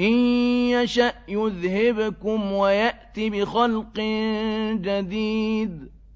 إن يشأ يذهبكم ويأت بخلق جديد